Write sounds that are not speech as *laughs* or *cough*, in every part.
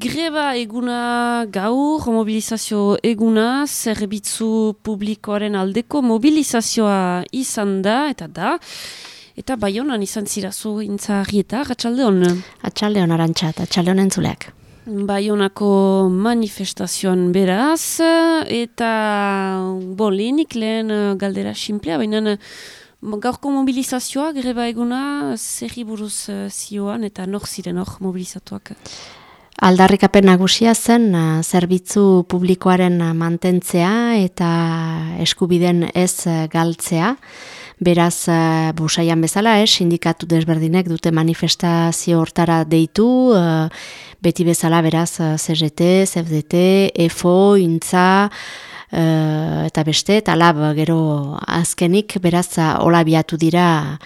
greba eguna gaur, mobilizazio eguna, zerbitzu publikoaren aldeko mobilizazioa izan da, eta da, eta bai honan izan zirazu intzarrieta, atxalde hon? Atxalde hon arantxat, atxalde hon entzuleak. Bai honako manifestazioan beraz, eta bon, lehenik lehen galdera simplea, baina gaurko mobilizazioa, greba eguna, zerri buruz zioan, eta nor ziren hor mobilizatuak? Aldarrikapen nagusia zen uh, zerbitzu publikoaren mantentzea eta eskubiden ez galtzea. Beraz, uh, busaian bezala, eh, sindikatu desberdinek dute manifestazio hortara deitu, beti bezala, beraz, CGT, CFDT, EFO, INTZA, eta beste, eta lab, gero azkenik, beraz, hola biatu dira,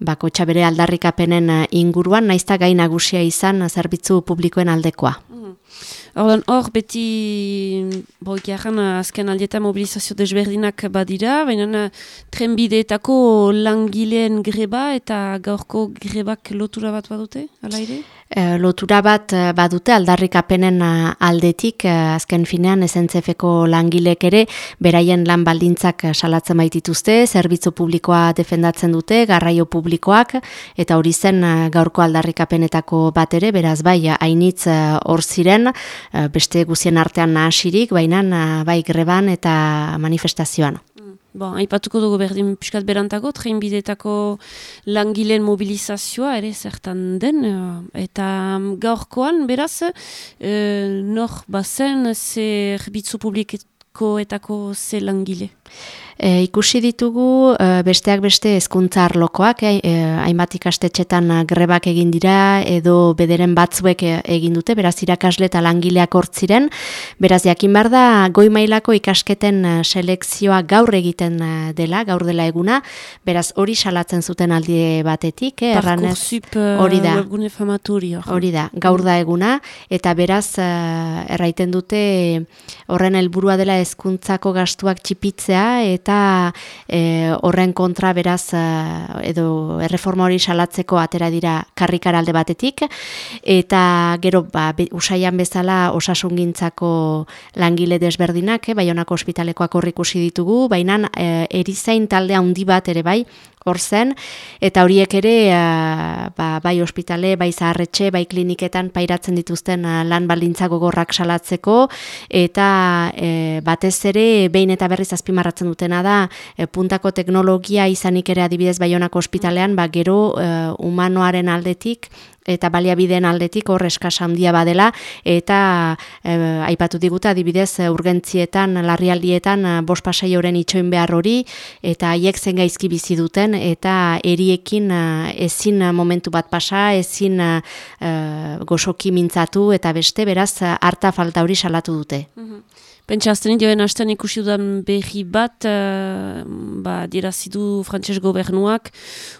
bakotxa bere aldarrikapenen eh, inguruan, naizta gai nagusia izan zerbitzu publikoen aldekoa. Mm. Hor, beti, boik jarran, azken aldieta mobilizazio desberdinak badira, baina eh, trenbideetako langileen greba eta gaurko grebak lotura bat badute, ala ere? E, lotura bat badute aldarrikapenen aldetik azken finean esentzefeko langilek ere beraien lan baldintzak salatzen baitituzte, zerbitzu publikoa defendatzen dute, garraio publikoak eta hori zen gaurko aldarrikapenetako bat ere, beraz bai hainitz hor ziren beste guzien artean nahasirik, baina bai greban eta manifestazioan. Bon, aipatuko dugu berdin piskat berantago, train bidetako langileen mobilizazioa ere zertan den, eh, eta mm, gaurkoan beraz, e, nor bazen zer bitzu publikoetako ze langile? E, ikusi ditugu e, besteak beste hezkuntza arlokoak, e, e, hainbat ikastetxetan grebak egin dira edo bederen batzuek e, egin dute, beraz irakasle eta langileak hortziren, beraz jakin behar da goi mailako ikasketen e, selekzioa gaur egiten dela, gaur dela eguna, beraz hori salatzen zuten aldi batetik, eh, erranez, hori da, hori da, gaur da eguna, eta beraz erraiten dute horren helburua dela hezkuntzako gastuak txipitzea, eta e, horren kontra beraz e, edo erreforma hori salatzeko atera dira karrikaralde batetik. Eta gero ba, usaian bezala osasungintzako langile desberdinak, eh, baionako ospitalekoak horrikusi ditugu, baina e, erizain talde handi bat ere bai, hor zen, eta horiek ere uh, ba, bai ospitale, bai zaharretxe, bai kliniketan pairatzen dituzten uh, lan baldintza gogorrak salatzeko, eta uh, batez ere behin eta berriz azpimarratzen dutena da puntako teknologia izanik ere adibidez baionako ospitalean, ba, gero uh, humanoaren aldetik eta baliabideen aldetik hor eskasa handia badela. Eta e, aipatu diguta adibidez urgentzietan larrialdietan bost pasai horren itxoin behar hori. Eta haiek zen gaizki bizi duten eta eriekin eh, ezin momentu bat pasa ezin e, gozoki mintzatu eta beste beraz harta falta hori salatu dute. Mhm. Pentsa azten joen hasten ikusi dudan behi bat, uh, ba, dirazidu frantses gobernuak,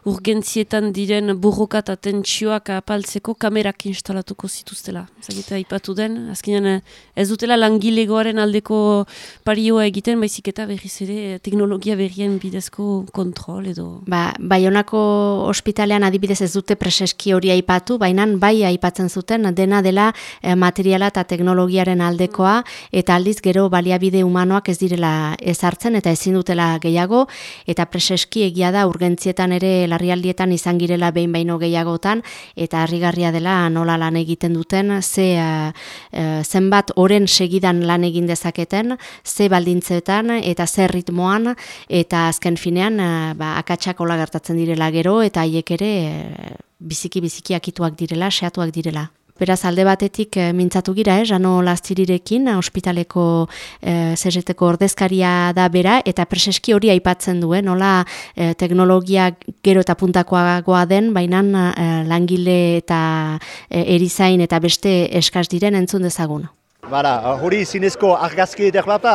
urgentzietan diren burrokat atentsioak apaltzeko kamerak instalatuko zituztela. Zagita ipatu den, azkenean eh, ez dutela langilegoaren aldeko parioa egiten, baizik eta berriz ere eh, teknologia berrien bidezko kontrol edo... Ba, Baionako ospitalean adibidez ez dute preseski hori aipatu, baina bai aipatzen zuten dena dela materiala eta teknologiaren aldekoa, eta aldiz gero gero baliabide humanoak ez direla ezartzen eta ezin dutela gehiago eta preseski egia da urgentzietan ere larrialdietan izan girela behin baino gehiagotan eta harrigarria dela nola lan egiten duten ze uh, zenbat oren segidan lan egin dezaketen ze baldintzetan eta ze ritmoan eta azken finean uh, ba, akatsak hola gertatzen direla gero eta haiek ere biziki biziki akituak direla, seatuak direla. Beraz alde batetik e, mintzatu gira, eh, Jano Lastirirekin, ospitaleko e, eh, zezeteko ordezkaria da bera, eta preseski hori aipatzen duen, nola e, teknologia gero eta puntakoagoa den, baina langile eta erizain eta beste eskaz diren entzun dezagun. Bara, hori zinezko argazki derlata,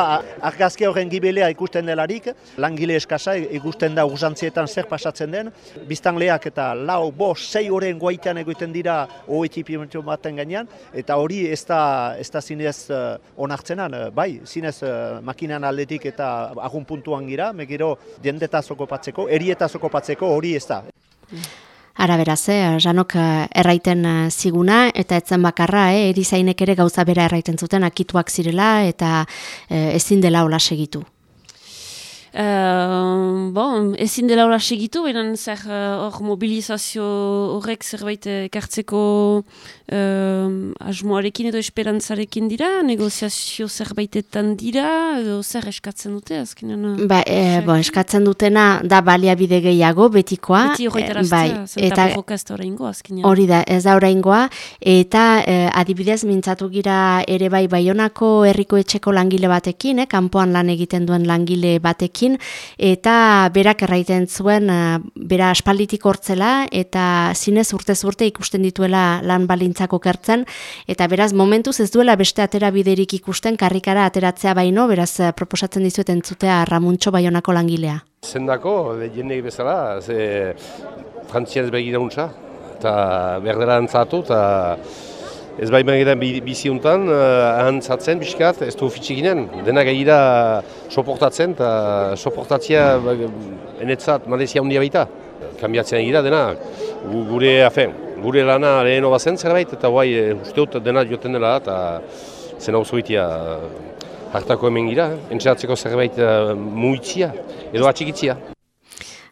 argazki horren gibelea ikusten delarik, langile eskasa ikusten da urzantzietan zer pasatzen den, biztanleak eta lau, bo, sei horren guaitean egiten dira oetipimentu baten gainean, eta hori ez da, ez da zinez uh, onartzenan, uh, bai, zinez uh, makinan aldetik eta agun puntuan gira, megiro diendeta zokopatzeko, erieta zokopatzeko hori ez da. Ara beraz, eh, janok eh, erraiten eh, ziguna, eta etzen bakarra, eh, erizainek ere gauza bera erraiten zuten, akituak zirela, eta eh, ezin dela hola segitu. Uh, bon, ezin dela hola segitu, benen zer hor mobilizazio horrek zerbait ekartzeko uh, asmoarekin edo esperantzarekin dira, negoziazio zerbaitetan dira, edo zer eskatzen dute azkenean? Ba, e, bon, eskatzen dutena da baliabide gehiago, betikoa. Beti horretaraztea, bai, eta da horreingoa azkenean. Hori da, ez da horreingoa, eta adibidez mintzatu gira ere bai baionako herriko etxeko langile batekin, eh, kanpoan lan egiten duen langile batekin, eta berak erraiten zuen uh, bera aspalditik hortzela eta zinez urtez urte ikusten dituela lan balintzako kertzen eta beraz momentuz ez duela beste atera biderik ikusten karrikara ateratzea baino beraz uh, proposatzen dizuet entzutea Ramuntxo Baionako langilea. Zendako, jende bezala, ze frantziaz begira untza, eta berdera antzatu, eta Ez bai magetan biziuntan, ahantzatzen biskat, ez du fitxikinen. Dena gaira soportatzen, eta soportatzia ba, enetzat malezia handia baita. Kambiatzen egira dena, gure, afen, gure lana lehen obazen zerbait, eta guai e, usteut dena joten dela, eta zen hau zuitia hartako hemen gira, entzatzeko zerbait uh, muitzia, edo atxikitzia.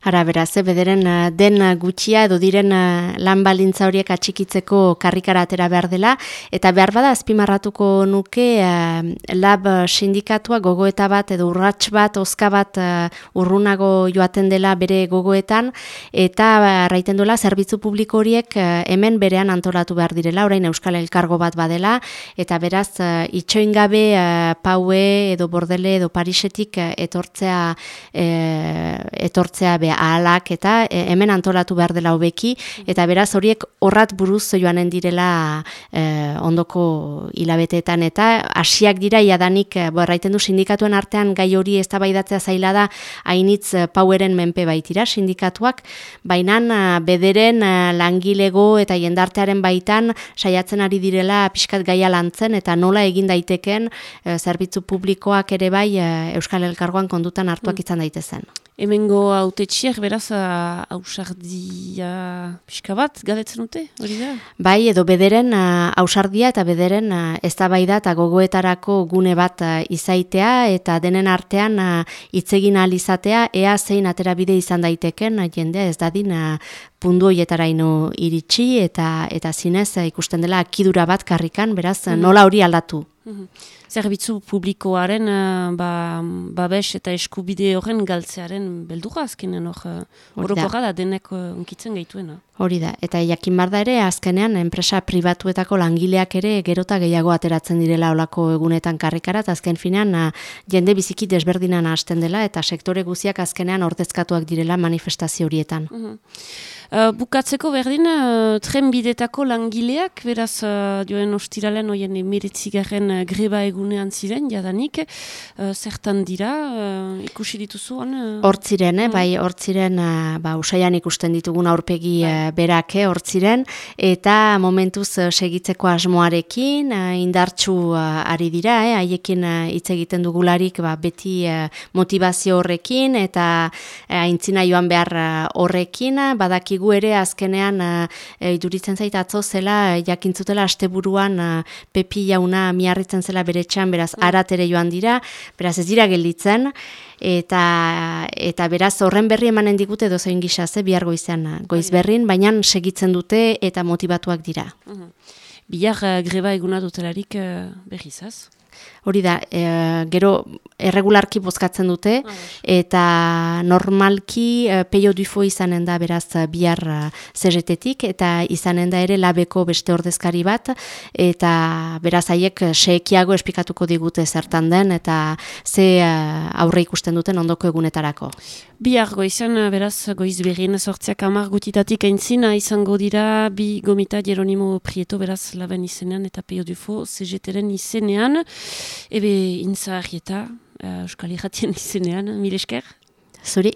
Ara beraz, bederen eh, den gutxia edo diren eh, lan balintza horiek atxikitzeko karrikara atera behar dela, eta behar bada azpimarratuko nuke lab sindikatua gogoeta bat edo urrats bat, oska bat urrunago joaten dela bere gogoetan, eta arraiten duela zerbitzu publiko horiek hemen berean antolatu behar direla, orain Euskal Elkargo bat badela, eta beraz itxoingabe paue edo bordele edo parisetik etortzea, etortzea behar ahalak eta e, hemen antolatu behar dela hobeki eta beraz horiek horrat buruz joanen direla e, ondoko hilabeteetan eta hasiak dira jadanik e, borraiten du sindikatuen artean gai hori eztabaidatzea zaila da hainitz paueren menpe baitira sindikatuak baina bederen langilego eta jendartearen baitan saiatzen ari direla pixkat gaia lantzen eta nola egin daiteken zerbitzu publikoak ere bai Euskal Elkargoan kondutan hartuak mm. izan daitezen. Hemengo autetxiek beraz hausardia pixka bat galetzen dute, hori da? Bai, edo bederen hausardia eta bederen ez da bai da eta gogoetarako gune bat izaitea eta denen artean hitzegin izatea ea zein aterabide izan daiteken jendea ez dadin pundu hoietara ino iritsi eta eta zinez ikusten dela akidura bat karrikan, beraz mhm. nola hori aldatu. Mhm. Zerbitzu publikoaren uh, ba, babes eta eskubide horren galtzearen beldura azkenen hor uh, da denek uh, unkitzen gaituena. Hori da, eta jakin bar da ere azkenean enpresa pribatuetako langileak ere gerota gehiago ateratzen direla olako egunetan karrikara, eta azken finean uh, jende biziki desberdinan hasten dela eta sektore guziak azkenean ordezkatuak direla manifestazio horietan. Mhm. Uh, bukatzeko berdin, uh, tren bidetako langileak, beraz, uh, joen ostiralen oien emiritzigarren uh, greba egunean ziren, jadanik, uh, zertan dira, uh, ikusi dituzuan? Hortziren, uh, eh, bai, hortziren, uh, ba, usaian ikusten ditugun aurpegi uh, berake, hortziren, eta momentuz segitzeko asmoarekin, indartxu uh, ari dira, eh, haiekin hitz egiten dugularik, ba, beti motivazio horrekin, eta aintzina joan behar horrekin, badaki gu ere azkenean e, iduritzen zait atzo zela e, jakintzutela asteburuan pepi jauna miarritzen zela bere txan, beraz mm. arat ere joan dira, beraz ez dira gelditzen, eta eta beraz horren berri emanen digute edo zein gisa ze bihar goizean goiz berrin, baina segitzen dute eta motivatuak dira. Mm Bihar greba eguna dutelarik berrizaz? Hori da, e, gero erregularki bozkatzen dute, ah, eta normalki e, peio dufo izanen da beraz bihar CGT-tik, eta izanen da ere labeko beste ordezkari bat, eta beraz haiek seekiago espikatuko digute zertan den, eta ze aurre ikusten duten ondoko egunetarako. Bihar goizan, beraz, goiz berrien sortziak amar gutitatik aintzina izango dira bi gomita Jeronimo Prieto, beraz, laben izenean eta peio dufo CGT-ren izenean. Ebe, intza argieta, uh, Euskal Iratien *laughs* izenean, mil esker? Zuri.